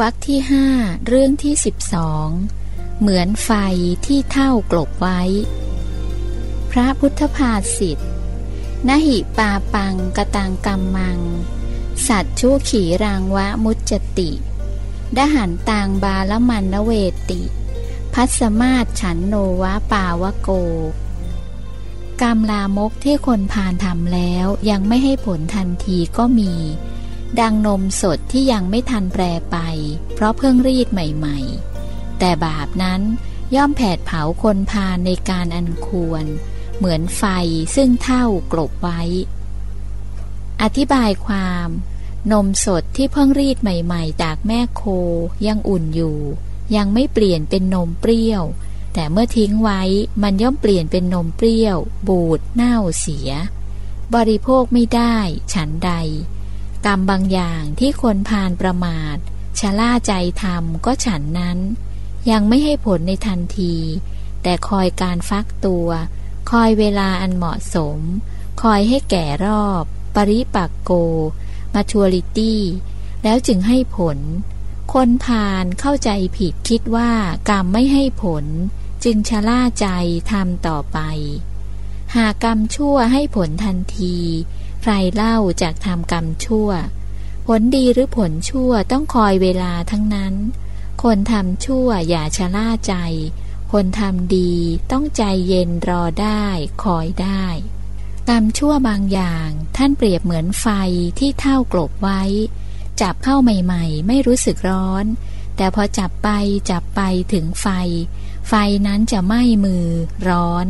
วรรคที่ห้าเรื่องที่สิบสองเหมือนไฟที่เท่ากลบไว้ พระพุทธภาษิตนหิปาปังกตังกัมมัง สัตชูขีรังวะมุจติ ดหันตางบาลมันนเวติ พัสมาศฉันโนวะปาวะโก กรรมลามกที่คนผ่านทำแล้วยังไม่ให้ผลทันทีก็มี ดังนมสดที่ยังไม่ทันแปรไป เพราะเพิ่งรีดใหม่ๆ แต่บาปนั้นย่อมแผดเผาคนพาในการอันควร เหมือนไฟซึ่งเท่ากลบไว้ อธิบายความ นมสดที่เพิ่งรีดใหม่ๆจากแม่โคยังอุ่นอยู่ ยังไม่เปลี่ยนเป็นนมเปรี้ยว แต่เมื่อทิ้งไว้มันย่อมเปลี่ยนเป็นนมเปรี้ยว บูดเน่าเสีย บริโภคไม่ได้ ฉันใด กรรมบางอย่างที่คนพานประมาทชะล่าใจทำก็ฉันนั้น ยังไม่ให้ผลในทันที แต่คอยการฟักตัว คอยเวลาอันเหมาะสม คอยให้แก่รอบ ปริปักโก มาชัวริตี้ แล้วจึงให้ผล คนพานเข้าใจผิดคิดว่ากรรมไม่ให้ผล จึงชะล่าใจทำต่อไป หากกรรมชั่วให้ผลทันที ใครเล่าจากทำกรรมชั่ว ผลดีหรือผลชั่วต้องคอยเวลาทั้งนั้น คนทำชั่วอย่าชะล่าใจ คนทำดีต้องใจเย็นรอได้คอยได้กรรมชั่วบางอย่างท่านเปรียบเหมือนไฟที่เท่ากลบไว้ จับเข้าใหม่ ๆ ไม่รู้สึกร้อน แต่พอจับไปจับไปถึงไฟ ไฟนั้นจะไหม้มือร้อน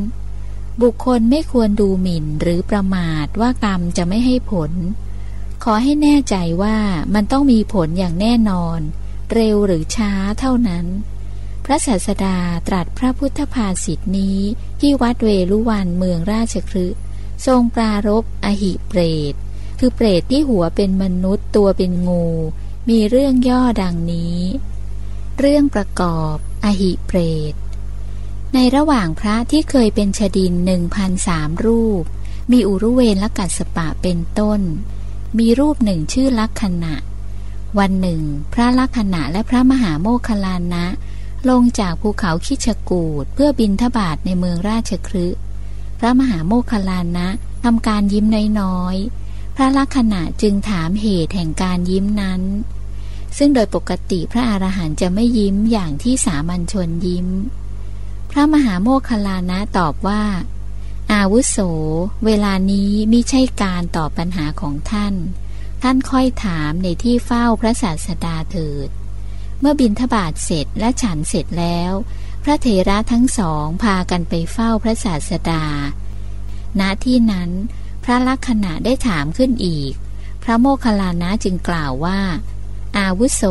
บุคคลไม่ควรดูหมิ่นหรือประมาทว่ากรรมจะไม่ให้ผล ขอให้แน่ใจว่ามันต้องมีผลอย่างแน่นอน เร็วหรือช้าเท่านั้น พระศาสดาตรัสพระพุทธภาษิตนี้ที่วัดเวลุวันเมืองราชคฤห์ทรงปรารบอหิเปรต คือเปรตที่หัวเป็นมนุษย์ตัวเป็นงู มีเรื่องย่อดังนี้ เรื่องประกอบอหิเปรต ในระหว่างพระที่เคยเป็นชดินหนึ่งพันสามรูป มีอุรุเวนและกัสปะเป็นต้น มีรูปหนึ่งชื่อลักษณะ วันหนึ่ง พระลักษณะและพระมหาโมคคลานะ ลงจากภูเขาคิชกูดเพื่อบินทบาทในเมืองราชคฤห์พระมหาโมคคลานะทำการยิ้มน้อยๆ พระลักษณะจึงถามเหตุแห่งการยิ้มนั้น ซึ่งโดยปกติพระอรหันต์จะไม่ยิ้มอย่างที่สามัญชนยิ้ม พระมหาโมคคลานะตอบว่า อาวุโส เวลานี้มิใช่การตอบปัญหาของท่าน ท่านค่อยถามในที่เฝ้าพระศาสดาเถิด เมื่อบินทบาทเสร็จและฉันเสร็จแล้ว พระเถระทั้งสองพากันไปเฝ้าพระศาสดา ณที่นั้น พระลักษณะได้ถามขึ้นอีก พระโมคคัลลานะจึงกล่าวว่า อาวุโส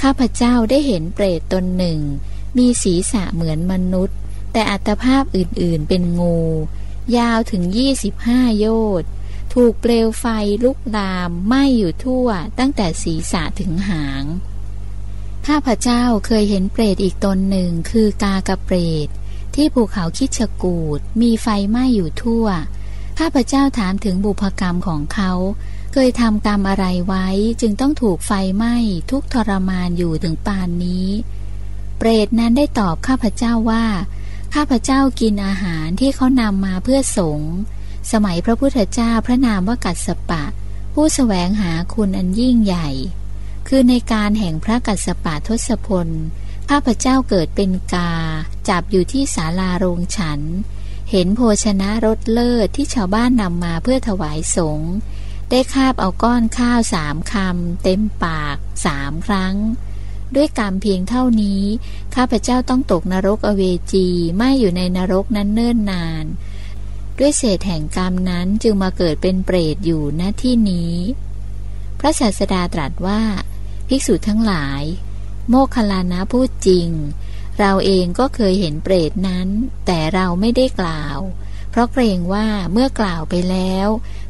ข้าพเจ้าได้เห็นเปรตตนหนึ่ง มีศีรษะเหมือนมนุษย์ แต่อัตภาพอื่นๆเป็นงู ยาวถึง 25 โยชน์ถูกเปลวไฟลุกลามไหม้อยู่ทั่วตั้งแต่ศีรษะถึงหาง ข้าพเจ้าเคยเห็นเปรตอีกตนหนึ่งคือกากระเปรต ที่ภูเขาคิชกูดมีไฟไหม้อยู่ทั่ว ข้าพเจ้าถามถึงบุพกรรมของเขา เคยทำกรรมอะไรไว้จึงต้องถูกไฟไหม้ทุกทรมานอยู่ถึงปานนี้ รตนั้นได้ตอบข้าพเจ้าว่า ข้าพเจ้ากินอาหารที่เขานำมาเพื่อสงฆ์สมัยพระพุทธเจ้าพระนามว่ากัสสปะ ผู้สแสวงหาคุณอันยิ่งใหญ่ คือในการแห่งพระกัสสปะทศพล ข้าพเจ้าเกิดเป็นกา จับอยู่ที่ศาลาโรงฉัน เห็นโภชนะรสเลิศที่ชาวบ้านนำมาเพื่อถวายสงฆ์ได้คาบเอาก้อนข้าวสามคำเต็มปากสามครั้ง ด้วยกรรมเพียงเท่านี้ ข้าพเจ้าต้องตกนรกอเวจีไม่อยู่ในนรกนั้นเนิ่นนาน ด้วยเศษแห่งกรรมนั้นจึงมาเกิดเป็นเปรตอยู่ณที่นี้ พระศาสดาตรัสว่า ภิกษุทั้งหลาย โมคคัลลานะพูดจริง เราเองก็เคยเห็นเปรตนั้น แต่เราไม่ได้กล่าว เพราะเกรงว่าเมื่อกล่าวไปแล้ว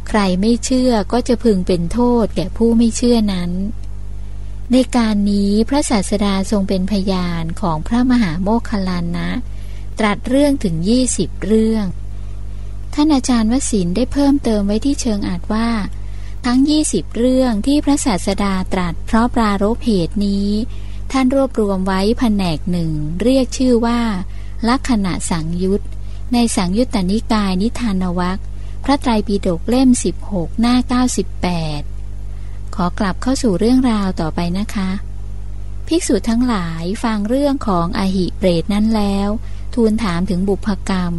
ใครไม่เชื่อก็จะพึงเป็นโทษแก่ผู้ไม่เชื่อนั้น ในการนี้พระศาสดาทรงเป็นพยานของพระมหาโมคคลลานะ ตรัสเรื่องถึงยี่สิบเรื่อง ท่านอาจารย์วสินได้เพิ่มเติมไว้ที่เชิงอาจว่า ทั้งยี่สิบเรื่องที่พระศาสดาตรัสเพราะปรารบเหตุนี้ ท่านรวบรวมไว้แผนกหนึ่ง เรียกชื่อว่า ลักษณะสังยุตในสังยุตตนิกายนิทานวัคพระไตรปิฎกเล่ม 16 หน้า 98 ขอกลับเข้าสู่เรื่องราวต่อไปนะคะ ภิกษุทั้งหลายฟังเรื่องของอหิเปรตนั้นแล้ว ทูลถามถึงบุพกรรม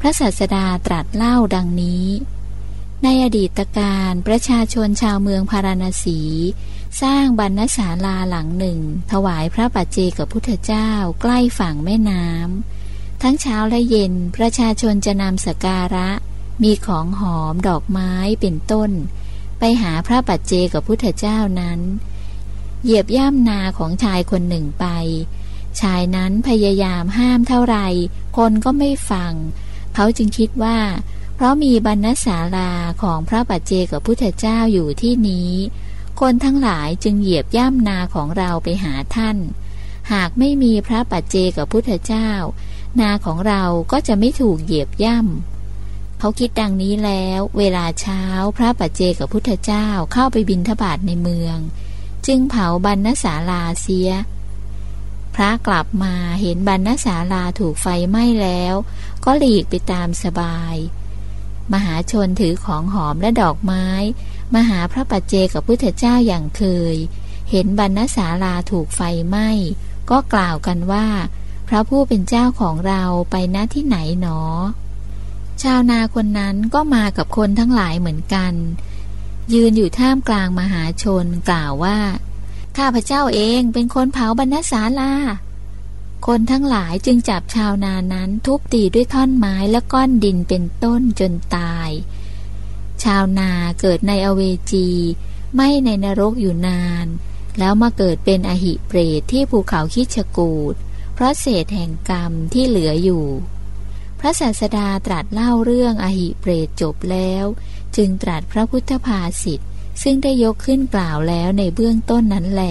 พระศาสดาตรัสเล่าดังนี้ ในอดีตการประชาชนชาวเมืองพาราณสี สร้างบรรณศาลาหลังหนึ่ง ถวายพระปัจเจกับพุทธเจ้าใกล้ฝั่งแม่น้ำทั้งเช้าและเย็นประชาชนจะนำสการะ มีของหอมดอกไม้เป็นต้น ไปหาพระปัจเจกับพุทธเจ้านั้น เหยียบย่ำนาของชายคนหนึ่งไป ชายนั้นพยายามห้ามเท่าไรคนก็ไม่ฟัง เขาจึงคิดว่า เพราะมีบรรณศาลาของพระปัจเจกับพุทธเจ้าอยู่ที่นี้ คนทั้งหลายจึงเหยียบย่ำนาของเราไปหาท่าน หากไม่มีพระปัจเจกับพุทธเจ้า นาของเราก็จะไม่ถูกเหยียบย่ำ เขาคิดดังนี้แล้ว เวลาเช้าพระปัจเจกับพุทธเจ้าเข้าไปบินทบาทในเมือง จึงเผาบรรณศาลาเสีย พระกลับมาเห็นบรรณศาลาถูกไฟไหม้แล้ว ก็หลีกไปตามสบาย มหาชนถือของหอมและดอกไม้ มาหาพระปัจเจกับพุทธเจ้าอย่างเคย เห็นบรรณศาลาถูกไฟไหม้ก็กล่าวกันว่า พระผู้เป็นเจ้าของเราไปณที่ไหนหนอ ชาวนาคนนั้นก็มากับคนทั้งหลายเหมือนกัน ยืนอยู่ท่ามกลางมหาชนกล่าวว่า ข้าพเจ้าเองเป็นคนเผาบรรณศาลา คนทั้งหลายจึงจับชาวนานั้นทุบตีด้วยท่อนไม้และก้อนดินเป็นต้นจนตาย ชาวนาเกิดในอเวจี ไม่ในนรกอยู่นาน แล้วมาเกิดเป็นอหิเปรตที่ภูเขาคิชกูดเพราะเศษแห่งกรรมที่เหลืออยู่ ระศาสดาตรัสเล่าเรื่องอหิเปรตจบแล้ว จึงตรัสพระพุทธภาษิตซึ่งได้ยกขึ้นกล่าวแล้วในเบื้องต้นนั้นแหล